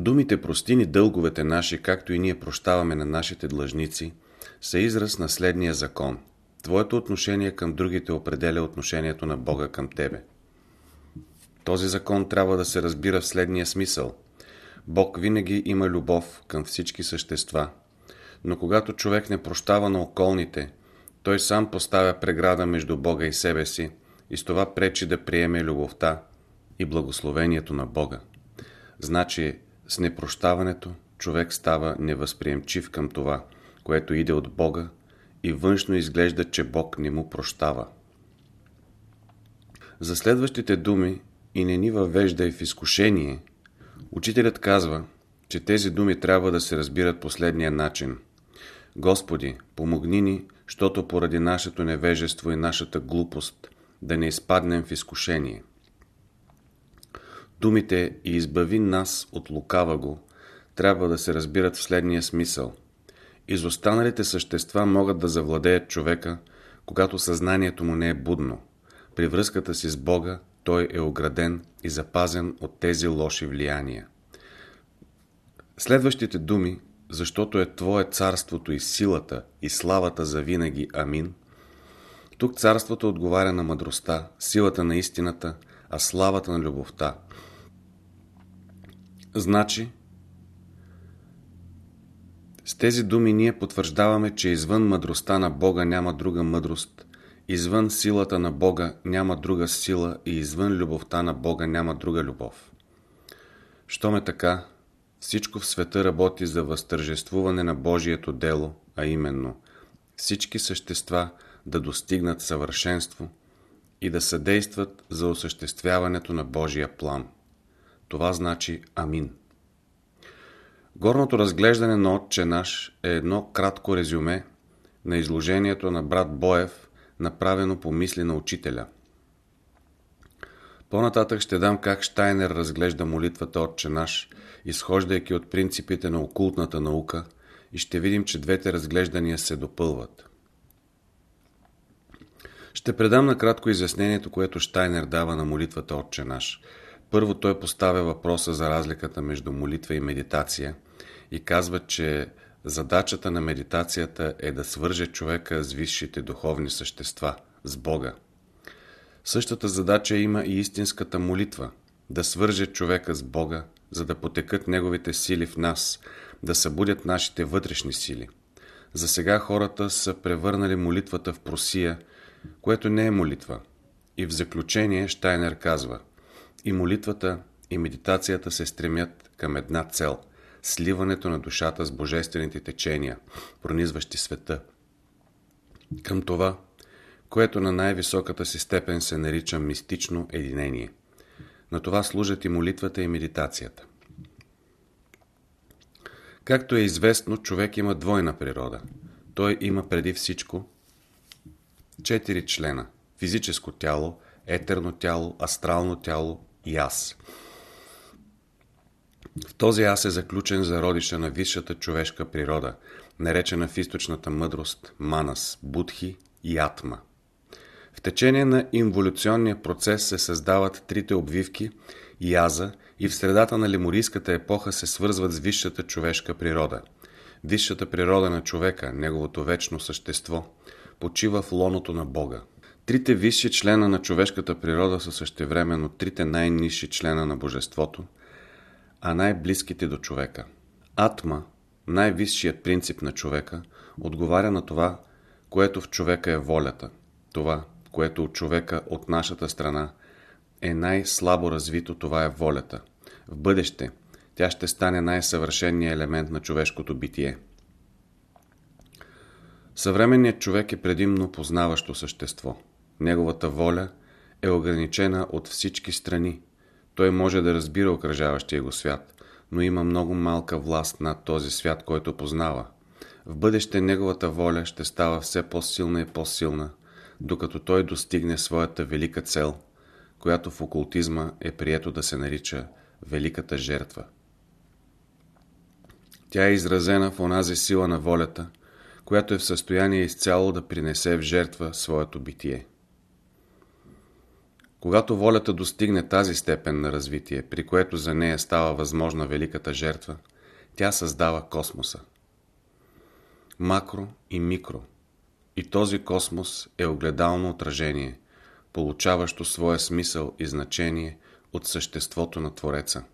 Думите прости ни дълговете наши, както и ние прощаваме на нашите длъжници, са израз на следния закон. Твоето отношение към другите определя отношението на Бога към тебе. Този закон трябва да се разбира в следния смисъл. Бог винаги има любов към всички същества, но когато човек не прощава на околните, той сам поставя преграда между Бога и себе си и с това пречи да приеме любовта и благословението на Бога. Значи с непрощаването човек става невъзприемчив към това, което иде от Бога и външно изглежда, че Бог не му прощава. За следващите думи и не ни въвежда в изкушение, учителят казва, че тези думи трябва да се разбират последния начин. Господи, помогни ни, защото поради нашето невежество и нашата глупост да не изпаднем в изкушение. Думите и избави нас от лукава го трябва да се разбират в следния смисъл. Изостаналите същества могат да завладеят човека, когато съзнанието му не е будно. При връзката си с Бога той е ограден и запазен от тези лоши влияния. Следващите думи, защото е Твое царството и силата и славата за винаги. Амин. Тук царството отговаря на мъдростта, силата на истината, а славата на любовта. Значи, с тези думи ние потвърждаваме, че извън мъдростта на Бога няма друга мъдрост, извън силата на Бога няма друга сила и извън любовта на Бога няма друга любов. Щом е така, всичко в света работи за възтържествуване на Божието дело, а именно всички същества да достигнат съвършенство и да съдействат за осъществяването на Божия план. Това значи Амин. Горното разглеждане на Отче наш е едно кратко резюме на изложението на брат Боев, направено по мисли на учителя. По-нататък ще дам как Штайнер разглежда молитвата Отче наш, изхождайки от принципите на окултната наука и ще видим, че двете разглеждания се допълват. Ще предам накратко изяснението, което Штайнер дава на молитвата Отче наш. Първо той поставя въпроса за разликата между молитва и медитация и казва, че задачата на медитацията е да свърже човека с висшите духовни същества, с Бога. Същата задача има и истинската молитва – да свърже човека с Бога, за да потекат неговите сили в нас, да събудят нашите вътрешни сили. За сега хората са превърнали молитвата в просия, което не е молитва. И в заключение Штайнер казва И молитвата, и медитацията се стремят към една цел – сливането на душата с божествените течения, пронизващи света. Към това, което на най-високата си степен се нарича мистично единение. На това служат и молитвата и медитацията. Както е известно, човек има двойна природа. Той има преди всичко четири члена – физическо тяло, етерно тяло, астрално тяло и. В този аз е заключен зародиша на висшата човешка природа, наречена в източната мъдрост Манас, Будхи и Атма. В течение на инволюционния процес се създават трите обвивки и и в средата на леморийската епоха се свързват с висшата човешка природа. Висшата природа на човека, неговото вечно същество, почива в лоното на Бога. Трите висши члена на човешката природа са същевременно трите най-низши члена на Божеството, а най-близките до човека. Атма, най-висшият принцип на човека, отговаря на това, което в човека е волята. Това, което от човека от нашата страна е най-слабо развито, това е волята. В бъдеще тя ще стане най-съвършенният елемент на човешкото битие. Съвременният човек е предимно познаващо същество. Неговата воля е ограничена от всички страни. Той може да разбира окръжаващия го свят, но има много малка власт над този свят, който познава. В бъдеще неговата воля ще става все по-силна и по-силна, докато той достигне своята велика цел, която в окултизма е прието да се нарича Великата жертва. Тя е изразена в онази сила на волята, която е в състояние изцяло да принесе в жертва своето битие. Когато волята достигне тази степен на развитие, при което за нея става възможна великата жертва, тя създава космоса. Макро и микро. И този космос е огледално отражение, получаващо своя смисъл и значение от съществото на Твореца.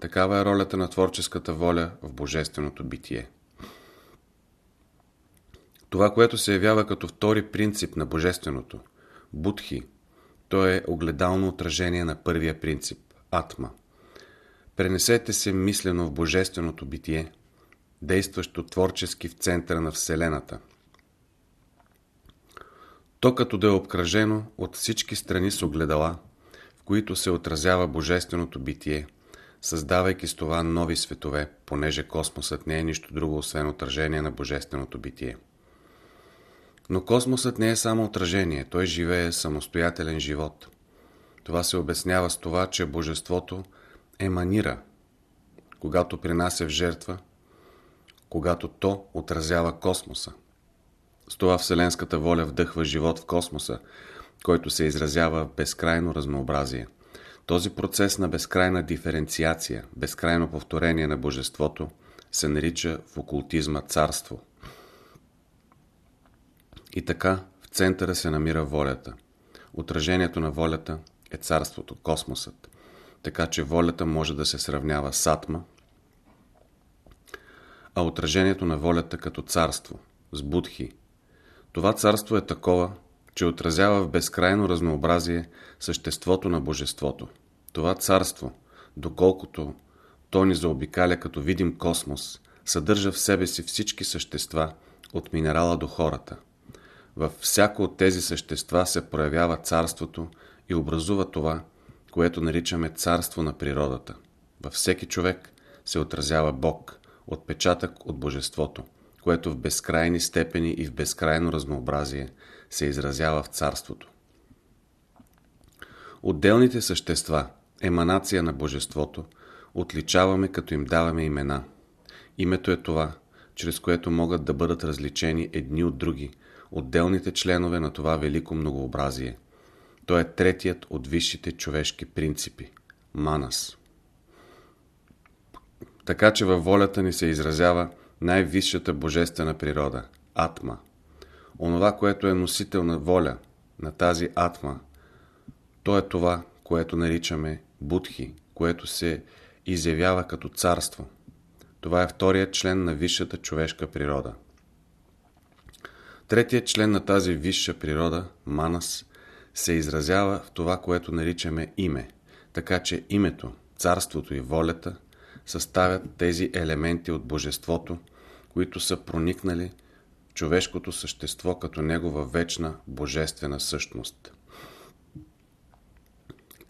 Такава е ролята на творческата воля в божественото битие. Това, което се явява като втори принцип на божественото, будхи, то е огледално отражение на първия принцип – атма. Пренесете се мислено в божественото битие, действащо творчески в центъра на Вселената. То като да е обкръжено от всички страни с огледала, в които се отразява божественото битие, създавайки с това нови светове, понеже космосът не е нищо друго, освен отражение на божественото битие. Но космосът не е само отражение, той живее самостоятелен живот. Това се обяснява с това, че Божеството еманира, когато принася в жертва, когато то отразява космоса. С това Вселенската воля вдъхва живот в космоса, който се изразява в безкрайно разнообразие. Този процес на безкрайна диференциация, безкрайно повторение на Божеството се нарича в окултизма царство – и така в центъра се намира волята. Отражението на волята е царството, космосът. Така че волята може да се сравнява с атма, а отражението на волята като царство, с будхи. Това царство е такова, че отразява в безкрайно разнообразие съществото на Божеството. Това царство, доколкото то ни заобикаля като видим космос, съдържа в себе си всички същества, от минерала до хората – във всяко от тези същества се проявява царството и образува това, което наричаме царство на природата. Във всеки човек се отразява Бог, отпечатък от Божеството, което в безкрайни степени и в безкрайно разнообразие се изразява в царството. Отделните същества, еманация на Божеството, отличаваме като им даваме имена. Името е това, чрез което могат да бъдат различени едни от други – отделните членове на това велико многообразие. Той е третият от висшите човешки принципи – манас. Така че във волята ни се изразява най-висшата божествена природа – атма. Онова, което е носител на воля на тази атма, то е това, което наричаме будхи, което се изявява като царство. Това е вторият член на висшата човешка природа. Третият член на тази висша природа, манас, се изразява в това, което наричаме име, така че името, царството и волята съставят тези елементи от божеството, които са проникнали в човешкото същество като негова вечна божествена същност.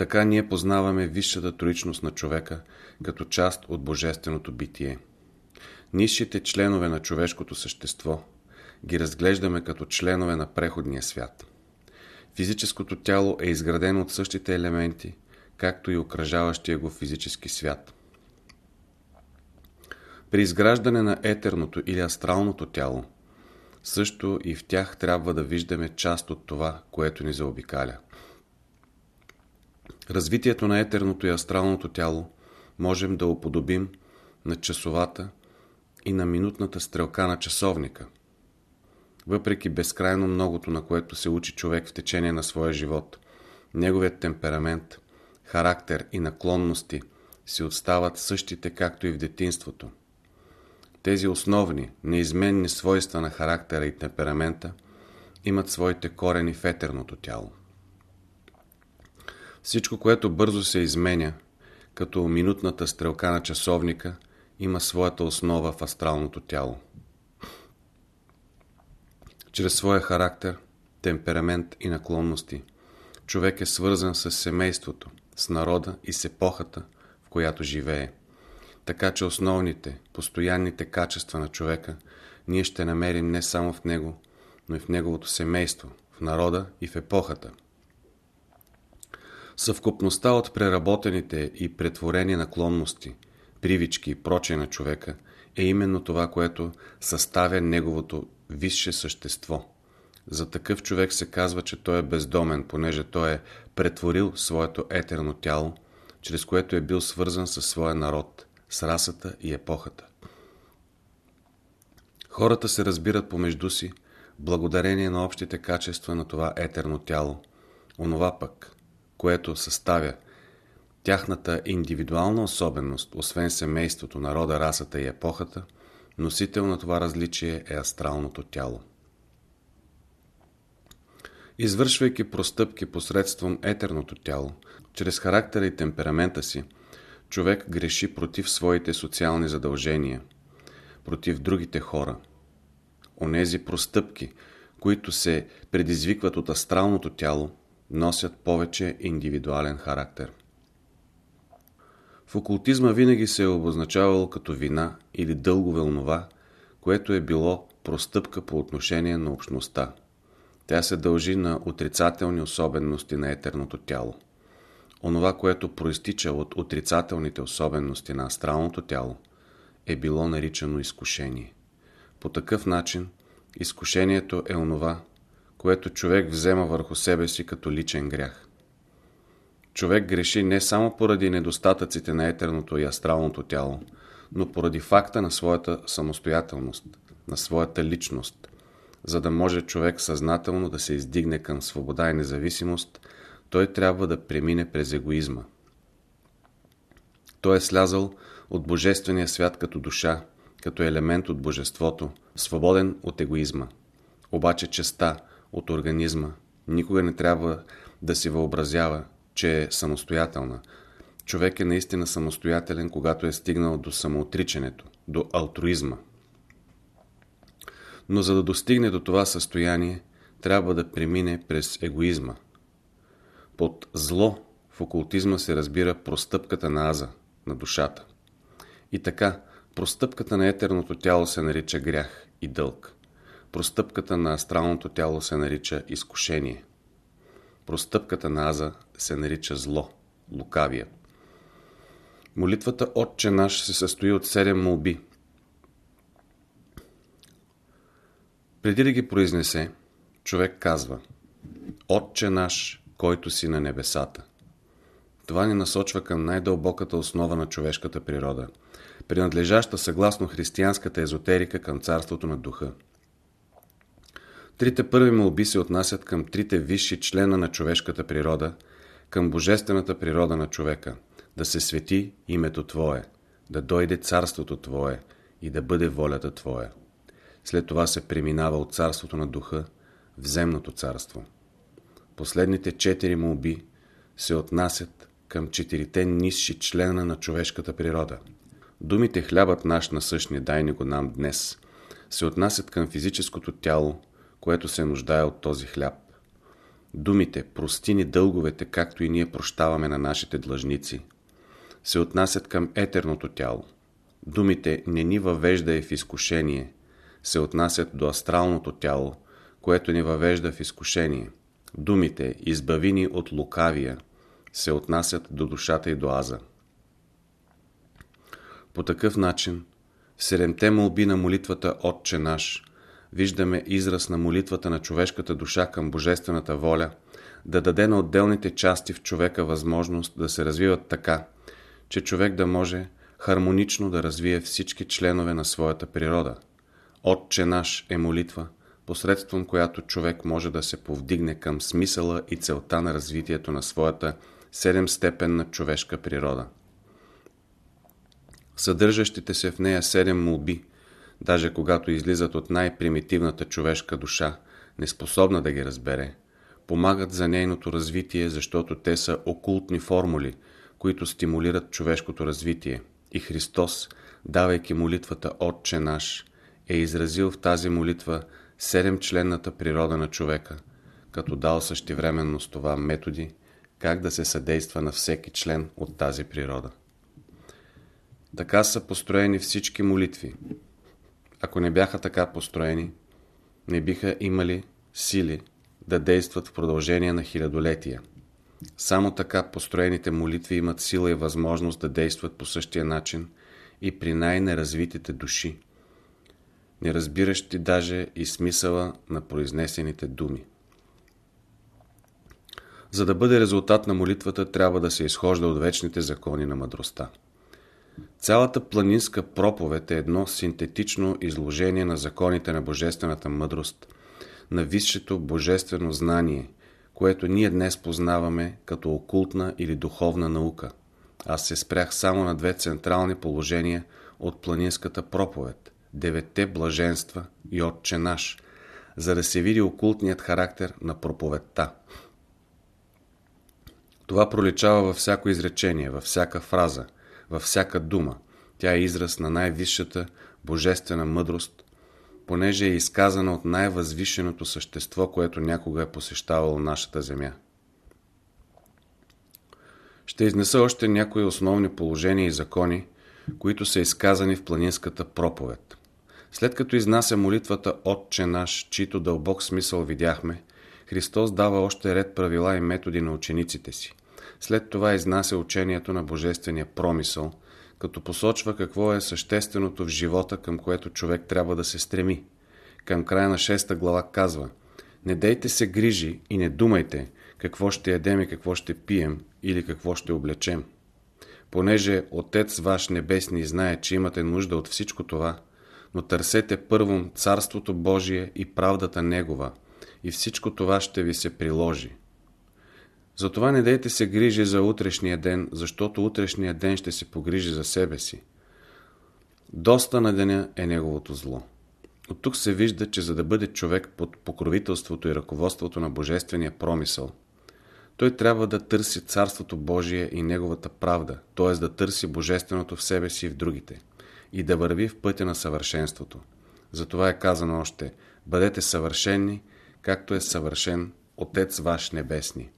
Така ние познаваме висшата троичност на човека като част от божественото битие. Низшите членове на човешкото същество – ги разглеждаме като членове на преходния свят. Физическото тяло е изградено от същите елементи, както и окръжаващия го физически свят. При изграждане на етерното или астралното тяло, също и в тях трябва да виждаме част от това, което ни заобикаля. Развитието на етерното и астралното тяло можем да уподобим на часовата и на минутната стрелка на часовника – въпреки безкрайно многото, на което се учи човек в течение на своя живот, неговият темперамент, характер и наклонности си остават същите, както и в детинството. Тези основни, неизменни свойства на характера и темперамента имат своите корени в етерното тяло. Всичко, което бързо се изменя, като минутната стрелка на часовника, има своята основа в астралното тяло. Чрез своя характер, темперамент и наклонности, човек е свързан с семейството, с народа и с епохата, в която живее. Така че основните, постоянните качества на човека ние ще намерим не само в него, но и в неговото семейство, в народа и в епохата. Съвкупността от преработените и претворени наклонности, привички и прочее на човека е именно това, което съставя неговото висше същество. За такъв човек се казва, че той е бездомен, понеже той е претворил своето етерно тяло, чрез което е бил свързан със своя народ, с расата и епохата. Хората се разбират помежду си, благодарение на общите качества на това етерно тяло, онова пък, което съставя тяхната индивидуална особеност, освен семейството, народа, расата и епохата, носител на това различие е астралното тяло. Извършвайки простъпки посредством етерното тяло, чрез характера и темперамента си, човек греши против своите социални задължения, против другите хора. Онези простъпки, които се предизвикват от астралното тяло, носят повече индивидуален характер. В окултизма винаги се е обозначавало като вина или дългове онова, което е било простъпка по отношение на общността. Тя се дължи на отрицателни особености на етерното тяло. Онова, което проистича от отрицателните особености на астралното тяло, е било наричано изкушение. По такъв начин, изкушението е онова, което човек взема върху себе си като личен грях. Човек греши не само поради недостатъците на етерното и астралното тяло, но поради факта на своята самостоятелност, на своята личност, за да може човек съзнателно да се издигне към свобода и независимост, той трябва да премине през егоизма. Той е слязал от Божествения свят като душа, като елемент от Божеството, свободен от егоизма. Обаче честа от организма никога не трябва да си въобразява, че е самостоятелна. Човек е наистина самостоятелен, когато е стигнал до самоотричането, до алтруизма. Но за да достигне до това състояние, трябва да премине през егоизма. Под зло в окултизма се разбира простъпката на аза, на душата. И така, простъпката на етерното тяло се нарича грях и дълг. Простъпката на астралното тяло се нарича изкушение. Простъпката на аза се нарича зло, лукавия. Молитвата Отче наш се състои от седем молби. Преди да ги произнесе, човек казва Отче наш, който си на небесата. Това ни насочва към най-дълбоката основа на човешката природа, принадлежаща съгласно християнската езотерика към царството на духа. Трите първи молби се отнасят към трите висши члена на човешката природа, към божествената природа на човека, да се свети името Твое, да дойде царството Твое и да бъде волята Твоя. След това се преминава от царството на духа в земното царство. Последните четири молби се отнасят към четирите нисши члена на човешката природа. Думите хлябът наш насъщни дай ни го нам днес се отнасят към физическото тяло, което се нуждае от този хляб. Думите «прости ни дълговете, както и ние прощаваме на нашите длъжници» се отнасят към етерното тяло. Думите «не ни въвежда в изкушение» се отнасят до астралното тяло, което ни въвежда в изкушение. Думите «избави ни от лукавия» се отнасят до душата и до аза. По такъв начин, седемте молби на молитвата Отче наш виждаме израз на молитвата на човешката душа към божествената воля, да даде на отделните части в човека възможност да се развиват така, че човек да може хармонично да развие всички членове на своята природа. Отче наш е молитва, посредством която човек може да се повдигне към смисъла и целта на развитието на своята седемстепенна човешка природа. Съдържащите се в нея седем молби даже когато излизат от най-примитивната човешка душа, неспособна да ги разбере, помагат за нейното развитие, защото те са окултни формули, които стимулират човешкото развитие. И Христос, давайки молитвата Отче наш, е изразил в тази молитва седемчленната природа на човека, като дал същевременно с това методи, как да се съдейства на всеки член от тази природа. Така са построени всички молитви, ако не бяха така построени, не биха имали сили да действат в продължение на хилядолетия. Само така построените молитви имат сила и възможност да действат по същия начин и при най-неразвитите души. не разбиращи даже и смисъла на произнесените думи. За да бъде резултат на молитвата, трябва да се изхожда от вечните закони на мъдростта. Цялата планинска проповед е едно синтетично изложение на законите на божествената мъдрост, на висшето божествено знание, което ние днес познаваме като окултна или духовна наука. Аз се спрях само на две централни положения от планинската проповед – деветте блаженства и Отче наш, за да се види окултният характер на проповедта. Това проличава във всяко изречение, във всяка фраза, във всяка дума. Тя е израз на най-висшата божествена мъдрост, понеже е изказана от най-възвишеното същество, което някога е посещавало нашата земя. Ще изнеса още някои основни положения и закони, които са изказани в планинската проповед. След като изнася молитвата Отче наш, чийто дълбок смисъл видяхме, Христос дава още ред правила и методи на учениците си. След това изнася учението на Божествения промисъл, като посочва какво е същественото в живота, към което човек трябва да се стреми. Към края на 6 глава казва Не дейте се грижи и не думайте какво ще ядем и какво ще пием или какво ще облечем. Понеже Отец ваш небесни знае, че имате нужда от всичко това, но търсете първом Царството Божие и правдата Негова, и всичко това ще ви се приложи. Затова не дейте се грижи за утрешния ден, защото утрешния ден ще се погрижи за себе си. Доста на деня е неговото зло. От тук се вижда, че за да бъде човек под покровителството и ръководството на Божествения промисъл, той трябва да търси Царството Божие и Неговата правда, т.е. да търси Божественото в себе си и в другите, и да върви в пътя на съвършенството. Затова е казано още, бъдете съвършенни, както е съвършен Отец ваш Небесни.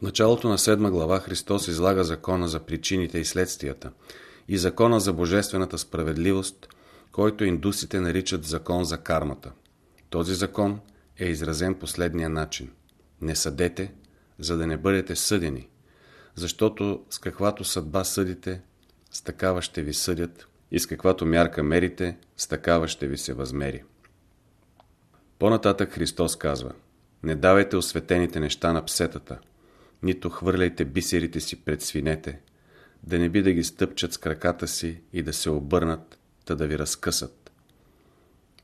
В началото на седма глава Христос излага закона за причините и следствията и закона за божествената справедливост, който индусите наричат закон за кармата. Този закон е изразен последния начин. Не съдете, за да не бъдете съдени, защото с каквато съдба съдите, с такава ще ви съдят и с каквато мярка мерите, с такава ще ви се възмери. По-нататък Христос казва Не давайте осветените неща на псетата – нито хвърляйте бисерите си пред свинете, да не би да ги стъпчат с краката си и да се обърнат, та да ви разкъсат.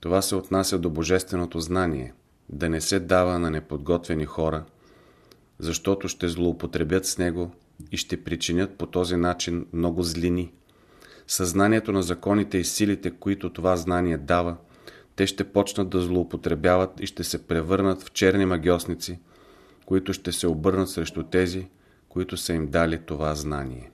Това се отнася до божественото знание, да не се дава на неподготвени хора, защото ще злоупотребят с него и ще причинят по този начин много злини. Съзнанието на законите и силите, които това знание дава, те ще почнат да злоупотребяват и ще се превърнат в черни магиосници – които ще се обърнат срещу тези, които са им дали това знание.